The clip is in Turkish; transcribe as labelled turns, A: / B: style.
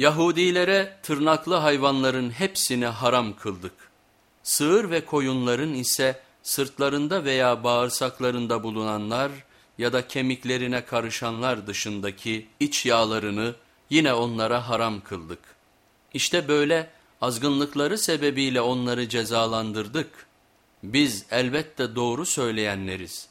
A: Yahudilere tırnaklı hayvanların hepsini haram kıldık. Sığır ve koyunların ise sırtlarında veya bağırsaklarında bulunanlar ya da kemiklerine karışanlar dışındaki iç yağlarını yine onlara haram kıldık. İşte böyle azgınlıkları sebebiyle onları cezalandırdık. Biz elbette doğru söyleyenleriz.